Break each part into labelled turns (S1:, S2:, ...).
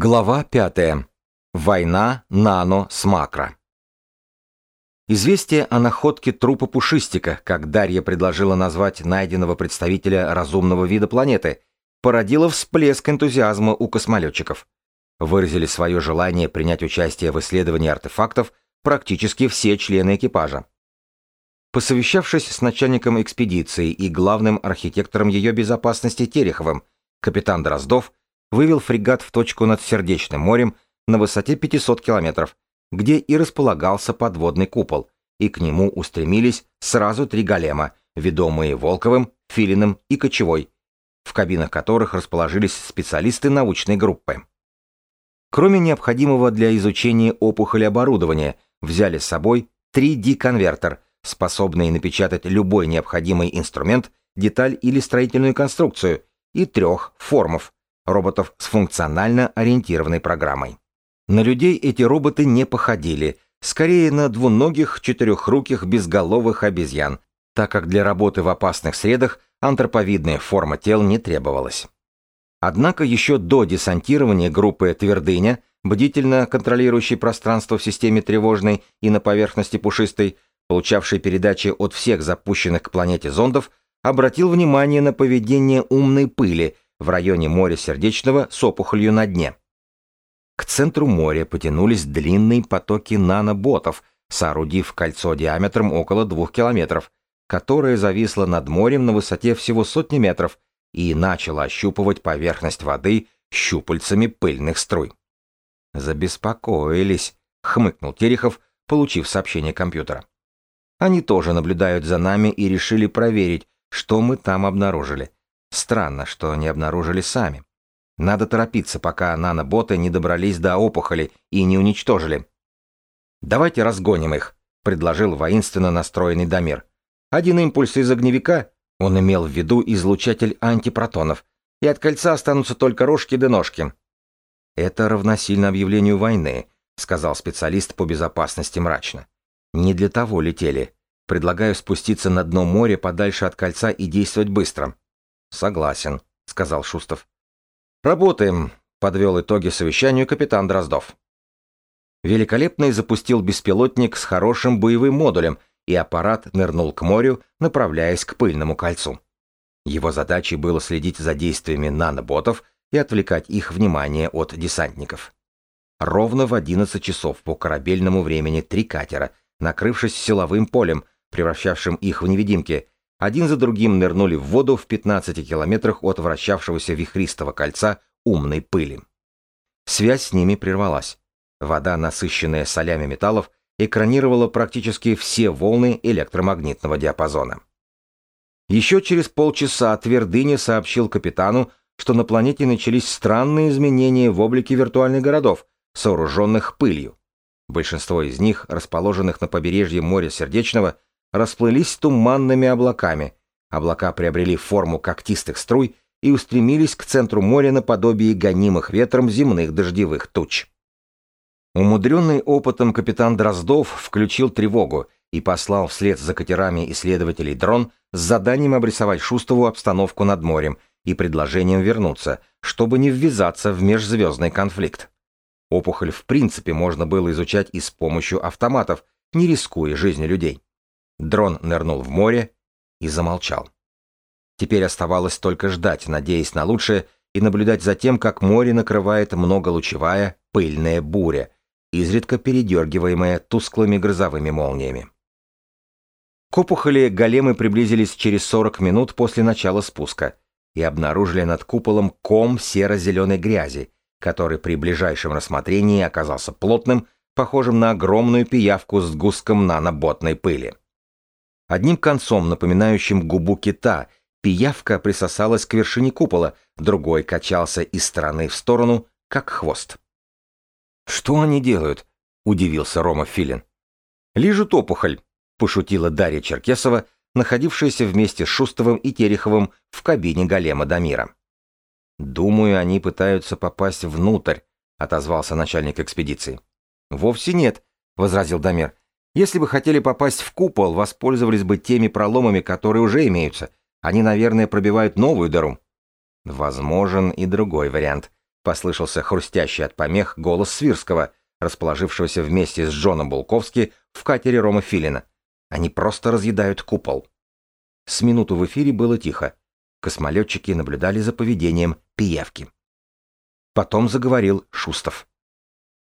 S1: Глава 5. Война нано с макро. Известие о находке трупа пушистика, как Дарья предложила назвать найденного представителя разумного вида планеты, породило всплеск энтузиазма у космолетчиков. Выразили свое желание принять участие в исследовании артефактов практически все члены экипажа. Посовещавшись с начальником экспедиции и главным архитектором ее безопасности Тереховым, капитан Дроздов – вывел фрегат в точку над Сердечным морем на высоте 500 километров, где и располагался подводный купол, и к нему устремились сразу три голема, ведомые Волковым, Филиным и Кочевой, в кабинах которых расположились специалисты научной группы. Кроме необходимого для изучения опухоли оборудования, взяли с собой 3D-конвертер, способный напечатать любой необходимый инструмент, деталь или строительную конструкцию, и трех формов, роботов с функционально ориентированной программой. На людей эти роботы не походили, скорее на двуногих четырехруких безголовых обезьян, так как для работы в опасных средах антроповидная форма тел не требовалась. Однако еще до десантирования группы «Твердыня», бдительно контролирующей пространство в системе тревожной и на поверхности пушистой, получавшей передачи от всех запущенных к планете зондов, обратил внимание на поведение умной пыли – в районе моря Сердечного с опухолью на дне. К центру моря потянулись длинные потоки наноботов, соорудив кольцо диаметром около двух километров, которое зависло над морем на высоте всего сотни метров и начало ощупывать поверхность воды щупальцами пыльных струй. «Забеспокоились», — хмыкнул Терехов, получив сообщение компьютера. «Они тоже наблюдают за нами и решили проверить, что мы там обнаружили. Странно, что не обнаружили сами. Надо торопиться, пока наноботы не добрались до опухоли и не уничтожили. «Давайте разгоним их», — предложил воинственно настроенный Дамир. «Один импульс из огневика, он имел в виду излучатель антипротонов, и от кольца останутся только рожки да ножки». «Это равносильно объявлению войны», — сказал специалист по безопасности мрачно. «Не для того летели. Предлагаю спуститься на дно моря подальше от кольца и действовать быстро». Согласен, сказал Шустов. Работаем, подвел итоги совещанию капитан Дроздов. Великолепный запустил беспилотник с хорошим боевым модулем, и аппарат нырнул к морю, направляясь к пыльному кольцу. Его задачей было следить за действиями наноботов и отвлекать их внимание от десантников. Ровно в 11 часов по корабельному времени три катера, накрывшись силовым полем, превращавшим их в невидимки, один за другим нырнули в воду в 15 километрах от вращавшегося вихристого кольца умной пыли. Связь с ними прервалась. Вода, насыщенная солями металлов, экранировала практически все волны электромагнитного диапазона. Еще через полчаса Твердыня сообщил капитану, что на планете начались странные изменения в облике виртуальных городов, сооруженных пылью. Большинство из них, расположенных на побережье моря Сердечного, расплылись туманными облаками. Облака приобрели форму когтистых струй и устремились к центру моря наподобие гонимых ветром земных дождевых туч. Умудренный опытом капитан Дроздов включил тревогу и послал вслед за катерами исследователей дрон с заданием обрисовать Шустову обстановку над морем и предложением вернуться, чтобы не ввязаться в межзвездный конфликт. Опухоль в принципе можно было изучать и с помощью автоматов, не рискуя жизнью людей. Дрон нырнул в море и замолчал. Теперь оставалось только ждать, надеясь на лучшее, и наблюдать за тем, как море накрывает многолучевая пыльная буря, изредка передергиваемая тусклыми грозовыми молниями. К опухоли големы приблизились через 40 минут после начала спуска и обнаружили над куполом ком серо-зеленой грязи, который при ближайшем рассмотрении оказался плотным, похожим на огромную пиявку с густком наноботной пыли. Одним концом, напоминающим губу кита, пиявка присосалась к вершине купола, другой качался из стороны в сторону, как хвост. «Что они делают?» — удивился Рома Филин. «Лижут опухоль», — пошутила Дарья Черкесова, находившаяся вместе с Шустовым и Тереховым в кабине голема Дамира. «Думаю, они пытаются попасть внутрь», — отозвался начальник экспедиции. «Вовсе нет», — возразил Дамир. Если бы хотели попасть в купол, воспользовались бы теми проломами, которые уже имеются. Они, наверное, пробивают новую дыру. Возможен и другой вариант, послышался хрустящий от помех голос Свирского, расположившегося вместе с Джоном Булковски в катере Рома Филина. Они просто разъедают купол. С минуту в эфире было тихо. Космолетчики наблюдали за поведением пиявки. Потом заговорил Шустов.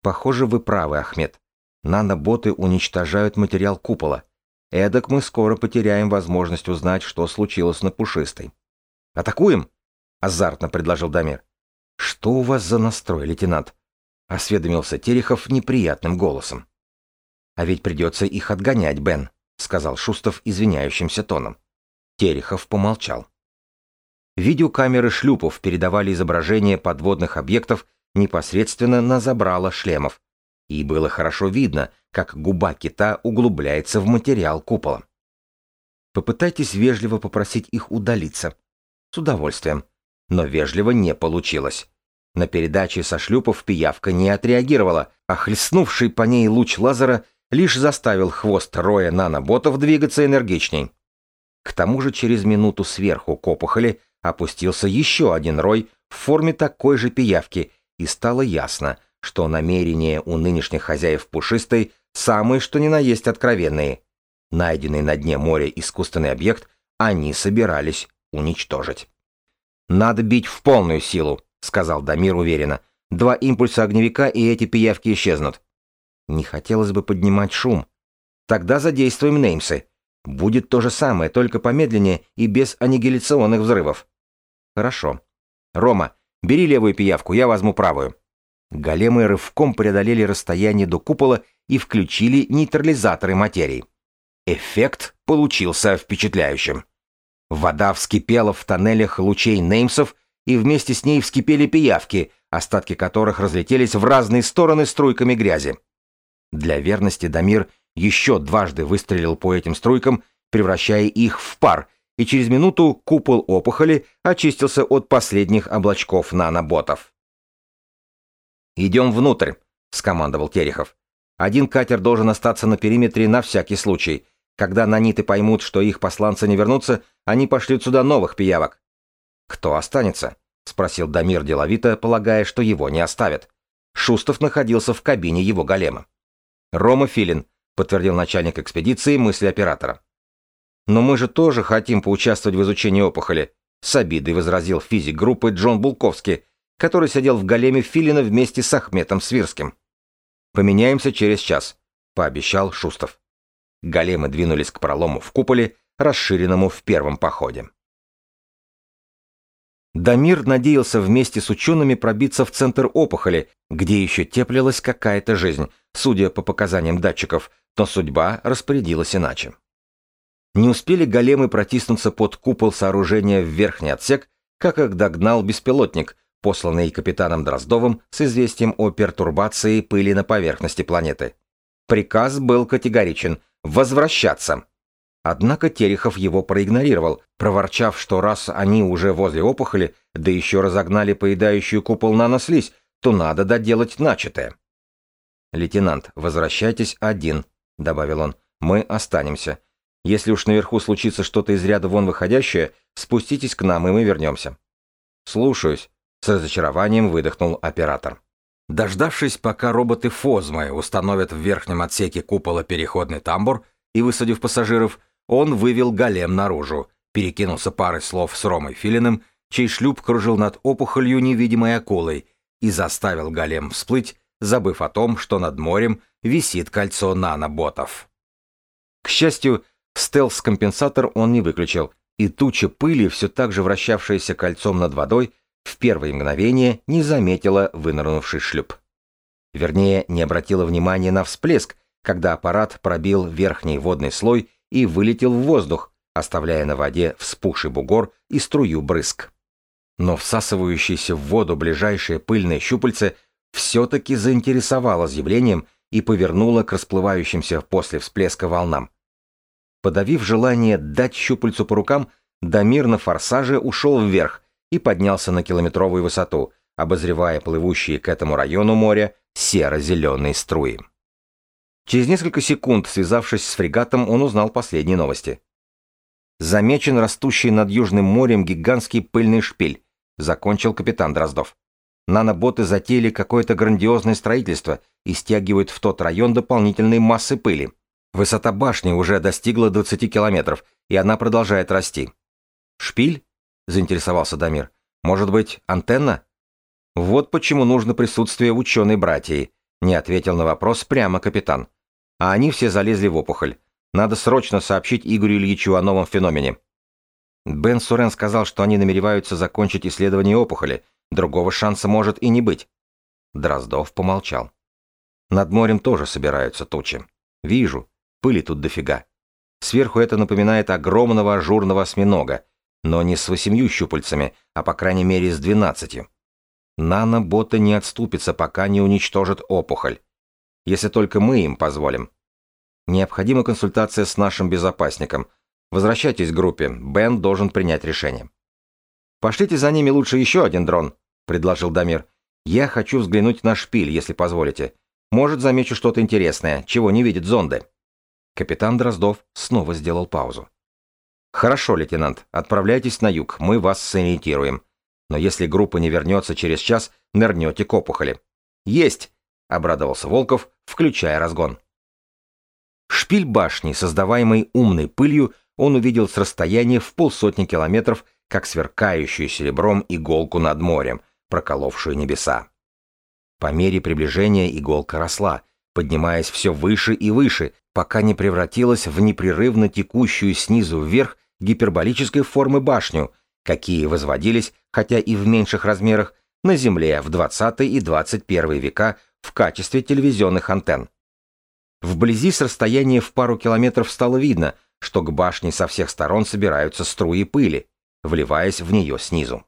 S1: «Похоже, вы правы, Ахмед. Наноботы уничтожают материал купола. Эдак мы скоро потеряем возможность узнать, что случилось на Пушистой». «Атакуем?» — азартно предложил Дамир. «Что у вас за настрой, лейтенант?» — осведомился Терехов неприятным голосом. «А ведь придется их отгонять, Бен», — сказал Шустов извиняющимся тоном. Терехов помолчал. Видеокамеры шлюпов передавали изображение подводных объектов непосредственно на забрало шлемов, и было хорошо видно, как губа кита углубляется в материал купола. Попытайтесь вежливо попросить их удалиться. С удовольствием. Но вежливо не получилось. На передаче со шлюпов пиявка не отреагировала, а хлестнувший по ней луч лазера лишь заставил хвост роя наноботов двигаться энергичней. К тому же через минуту сверху к опухоли опустился еще один рой в форме такой же пиявки, и стало ясно, что намерения у нынешних хозяев пушистой самые что ни на есть откровенные. Найденный на дне моря искусственный объект они собирались уничтожить. «Надо бить в полную силу», — сказал Дамир уверенно. «Два импульса огневика, и эти пиявки исчезнут». Не хотелось бы поднимать шум. Тогда задействуем Неймсы. Будет то же самое, только помедленнее и без аннигиляционных взрывов. Хорошо. Рома, бери левую пиявку, я возьму правую. Големы рывком преодолели расстояние до купола и включили нейтрализаторы материи. Эффект получился впечатляющим. Вода вскипела в тоннелях лучей Неймсов, и вместе с ней вскипели пиявки, остатки которых разлетелись в разные стороны струйками грязи. Для верности Дамир еще дважды выстрелил по этим струйкам, превращая их в пар, и через минуту купол опухоли очистился от последних облачков наноботов. «Идем внутрь», — скомандовал Терехов. «Один катер должен остаться на периметре на всякий случай. Когда наниты поймут, что их посланцы не вернутся, они пошлют сюда новых пиявок». «Кто останется?» — спросил Дамир деловито, полагая, что его не оставят. Шустов находился в кабине его голема. «Рома Филин», — подтвердил начальник экспедиции мысли оператора. «Но мы же тоже хотим поучаствовать в изучении опухоли», — с обидой возразил физик группы Джон Булковский, который сидел в големе Филина вместе с Ахметом Свирским. «Поменяемся через час», — пообещал Шустов. Големы двинулись к пролому в куполе, расширенному в первом походе. Дамир надеялся вместе с учеными пробиться в центр опухоли, где еще теплилась какая-то жизнь, судя по показаниям датчиков, но судьба распорядилась иначе. Не успели големы протиснуться под купол сооружения в верхний отсек, как их догнал беспилотник, посланный капитаном Дроздовым с известием о пертурбации пыли на поверхности планеты. Приказ был категоричен – возвращаться. Однако Терехов его проигнорировал, проворчав, что раз они уже возле опухоли, да еще разогнали поедающую купол нанослизь, то надо доделать начатое. «Лейтенант, возвращайтесь один», — добавил он. «Мы останемся. Если уж наверху случится что-то из ряда вон выходящее, спуститесь к нам, и мы вернемся». «Слушаюсь», — с разочарованием выдохнул оператор. Дождавшись, пока роботы Фозмы установят в верхнем отсеке купола переходный тамбур и высадив пассажиров, он вывел голем наружу, перекинулся парой слов с Ромой Филиным, чей шлюп кружил над опухолью невидимой акулой, и заставил голем всплыть, забыв о том, что над морем висит кольцо наноботов. К счастью, стелс-компенсатор он не выключил, и туча пыли, все так же вращавшаяся кольцом над водой, в первые мгновения не заметила вынырнувший шлюп. Вернее, не обратила внимания на всплеск, когда аппарат пробил верхний водный слой и вылетел в воздух, оставляя на воде вспухший бугор и струю брызг. Но всасывающееся в воду ближайшее пыльное щупальце все-таки заинтересовало явлением и повернуло к расплывающимся после всплеска волнам. Подавив желание дать щупальцу по рукам, Дамир на форсаже ушел вверх и поднялся на километровую высоту, обозревая плывущие к этому району моря серо-зеленые струи. Через несколько секунд, связавшись с фрегатом, он узнал последние новости. Замечен растущий над Южным морем гигантский пыльный шпиль, закончил капитан Дроздов. Наноботы затеяли какое-то грандиозное строительство и стягивают в тот район дополнительные массы пыли. Высота башни уже достигла 20 километров, и она продолжает расти. «Шпиль?» — заинтересовался Дамир. «Может быть, антенна?» «Вот почему нужно присутствие ученой братьи», — не ответил на вопрос прямо капитан. А они все залезли в опухоль. Надо срочно сообщить Игорю Ильичу о новом феномене. Бен Сурен сказал, что они намереваются закончить исследование опухоли. Другого шанса может и не быть. Дроздов помолчал. Над морем тоже собираются тучи. Вижу. Пыли тут дофига. Сверху это напоминает огромного ажурного осьминога, но не с восемью щупальцами, а по крайней мере с двенадцатью. Нано-боты не отступится, пока не уничтожат опухоль. Если только мы им позволим. Необходима консультация с нашим безопасником. Возвращайтесь к группе, Бен должен принять решение. «Пошлите за ними лучше еще один дрон», — предложил Дамир. «Я хочу взглянуть на шпиль, если позволите. Может, замечу что-то интересное, чего не видят зонды». Капитан Дроздов снова сделал паузу. «Хорошо, лейтенант, отправляйтесь на юг, мы вас сориентируем. Но если группа не вернется через час, нырнете к опухоли». «Есть!» — обрадовался Волков, включая разгон. Шпиль башни, создаваемый умной пылью, он увидел с расстояния в полсотни километров, как сверкающую серебром иголку над морем, проколовшую небеса. По мере приближения иголка росла, поднимаясь все выше и выше, пока не превратилась в непрерывно текущую снизу вверх гиперболической формы башню, какие возводились, хотя и в меньших размерах, на Земле в 20 и 21 века в качестве телевизионных антенн. Вблизи с расстояния в пару километров стало видно, что к башне со всех сторон собираются струи пыли, вливаясь в нее снизу.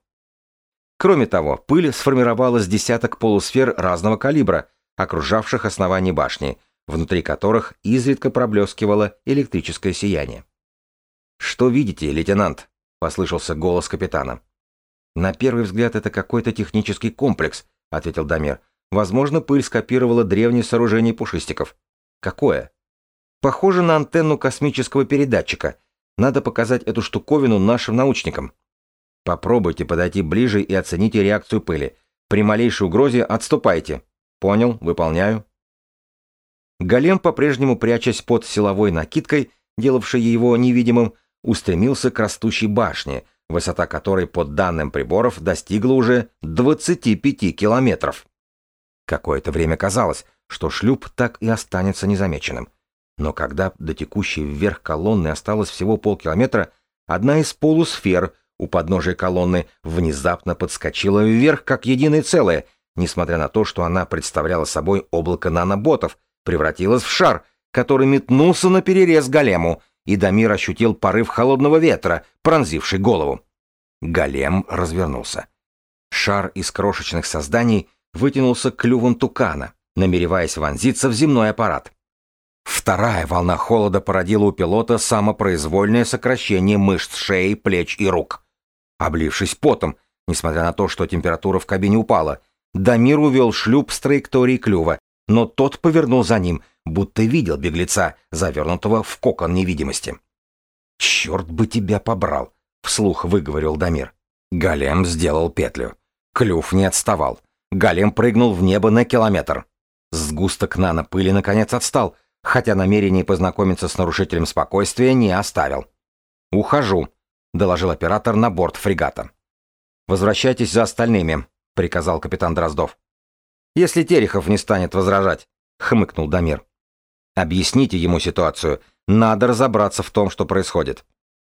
S1: Кроме того, пыль сформировала с десяток полусфер разного калибра, окружавших основание башни, внутри которых изредка проблескивало электрическое сияние. «Что видите, лейтенант?» — послышался голос капитана. «На первый взгляд это какой-то технический комплекс», — ответил Дамир. «Возможно, пыль скопировала древнее сооружение пушистиков». «Какое?» «Похоже на антенну космического передатчика. Надо показать эту штуковину нашим научникам». «Попробуйте подойти ближе и оцените реакцию пыли. При малейшей угрозе отступайте». «Понял, выполняю». Голем, по-прежнему прячась под силовой накидкой, делавшей его невидимым, устремился к растущей башне, высота которой, по данным приборов, достигла уже 25 километров. Какое-то время казалось, что шлюп так и останется незамеченным. Но когда до текущей вверх колонны осталось всего полкилометра, одна из полусфер у подножия колонны внезапно подскочила вверх как единое целое, несмотря на то, что она представляла собой облако наноботов, превратилась в шар, который метнулся на перерез голему, и Дамир ощутил порыв холодного ветра, пронзивший голову. Голем развернулся. Шар из крошечных созданий вытянулся клювом тукана, намереваясь вонзиться в земной аппарат. Вторая волна холода породила у пилота самопроизвольное сокращение мышц шеи, плеч и рук. Облившись потом, несмотря на то, что температура в кабине упала, Дамир увел шлюп с траектории клюва, но тот повернул за ним, будто видел беглеца, завернутого в кокон невидимости. «Черт бы тебя побрал!» — вслух выговорил Дамир. Голем сделал петлю. Клюв не отставал. Голем прыгнул в небо на километр. Сгусток нано-пыли наконец отстал, хотя намерение познакомиться с нарушителем спокойствия не оставил. «Ухожу», — доложил оператор на борт фрегата. «Возвращайтесь за остальными», — приказал капитан Дроздов. «Если Терехов не станет возражать», — хмыкнул Дамир. Объясните ему ситуацию. Надо разобраться в том, что происходит.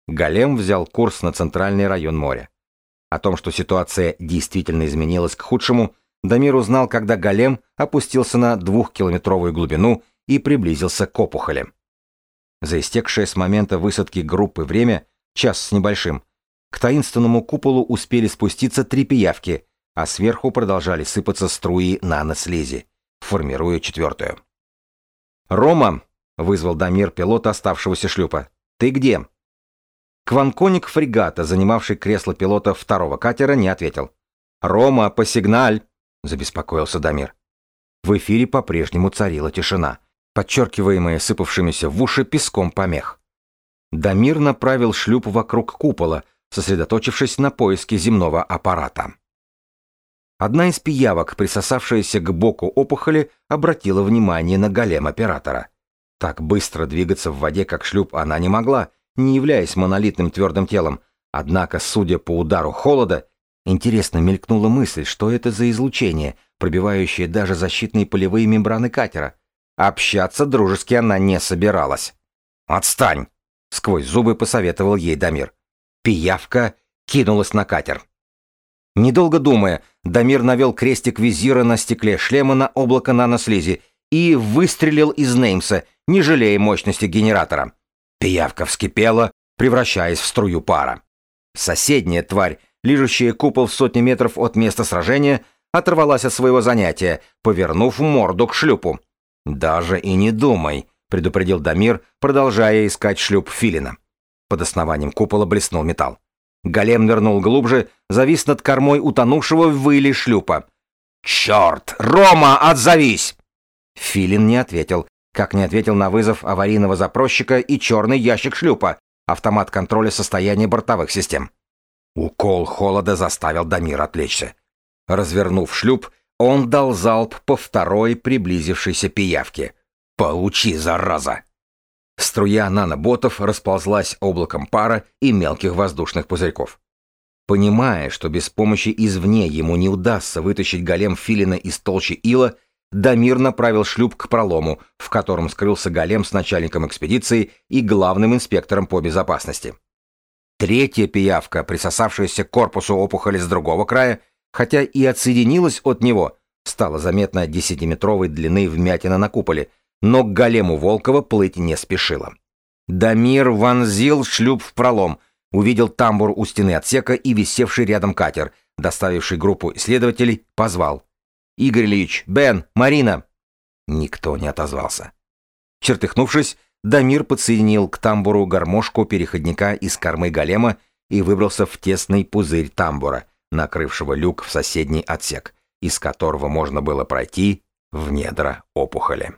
S1: Голем взял курс на центральный район моря. О том, что ситуация действительно изменилась к худшему, Дамир узнал, когда Голем опустился на двухкилометровую глубину и приблизился к опухоли. За истекшее с момента высадки группы время, час с небольшим, к таинственному куполу успели спуститься три пиявки, а сверху продолжали сыпаться струи нанослизи, формируя четвертую. «Рома!» — вызвал Дамир пилота оставшегося шлюпа. «Ты где?» Кванконик фрегата, занимавший кресло пилота второго катера, не ответил. «Рома, посигналь!» — забеспокоился Дамир. В эфире по-прежнему царила тишина, подчеркиваемая сыпавшимися в уши песком помех. Дамир направил шлюп вокруг купола, сосредоточившись на поиске земного аппарата. Одна из пиявок, присосавшаяся к боку опухоли, обратила внимание на голем оператора. Так быстро двигаться в воде, как шлюп, она не могла, не являясь монолитным твердым телом. Однако, судя по удару холода, интересно мелькнула мысль, что это за излучение, пробивающее даже защитные полевые мембраны катера. Общаться дружески она не собиралась. «Отстань!» — сквозь зубы посоветовал ей Дамир. Пиявка кинулась на катер. Недолго думая, Дамир навел крестик визира на стекле шлема на облако нанослизи и выстрелил из Неймса, не жалея мощности генератора. Пиявка вскипела, превращаясь в струю пара. Соседняя тварь, лижущая купол в сотни метров от места сражения, оторвалась от своего занятия, повернув морду к шлюпу. «Даже и не думай», — предупредил Дамир, продолжая искать шлюп Филина. Под основанием купола блеснул металл. Голем нырнул глубже, завис над кормой утонувшего в выле шлюпа. «Черт! Рома, отзовись!» Филин не ответил, как не ответил на вызов аварийного запросчика и черный ящик шлюпа, автомат контроля состояния бортовых систем. Укол холода заставил Дамир отвлечься. Развернув шлюп, он дал залп по второй приблизившейся пиявке. «Получи, зараза!» Струя наноботов расползлась облаком пара и мелких воздушных пузырьков. Понимая, что без помощи извне ему не удастся вытащить голем филина из толщи ила, Дамир направил шлюп к пролому, в котором скрылся голем с начальником экспедиции и главным инспектором по безопасности. Третья пиявка, присосавшаяся к корпусу опухоли с другого края, хотя и отсоединилась от него, стала заметна десятиметровой длины вмятина на куполе, но к голему Волкова плыть не спешила. Дамир вонзил шлюп в пролом, увидел тамбур у стены отсека и висевший рядом катер, доставивший группу исследователей, позвал. «Игорь Ильич, Бен, Марина!» Никто не отозвался. Чертыхнувшись, Дамир подсоединил к тамбуру гармошку переходника из кормы голема и выбрался в тесный пузырь тамбура, накрывшего люк в соседний отсек, из которого можно было пройти в недра опухоли.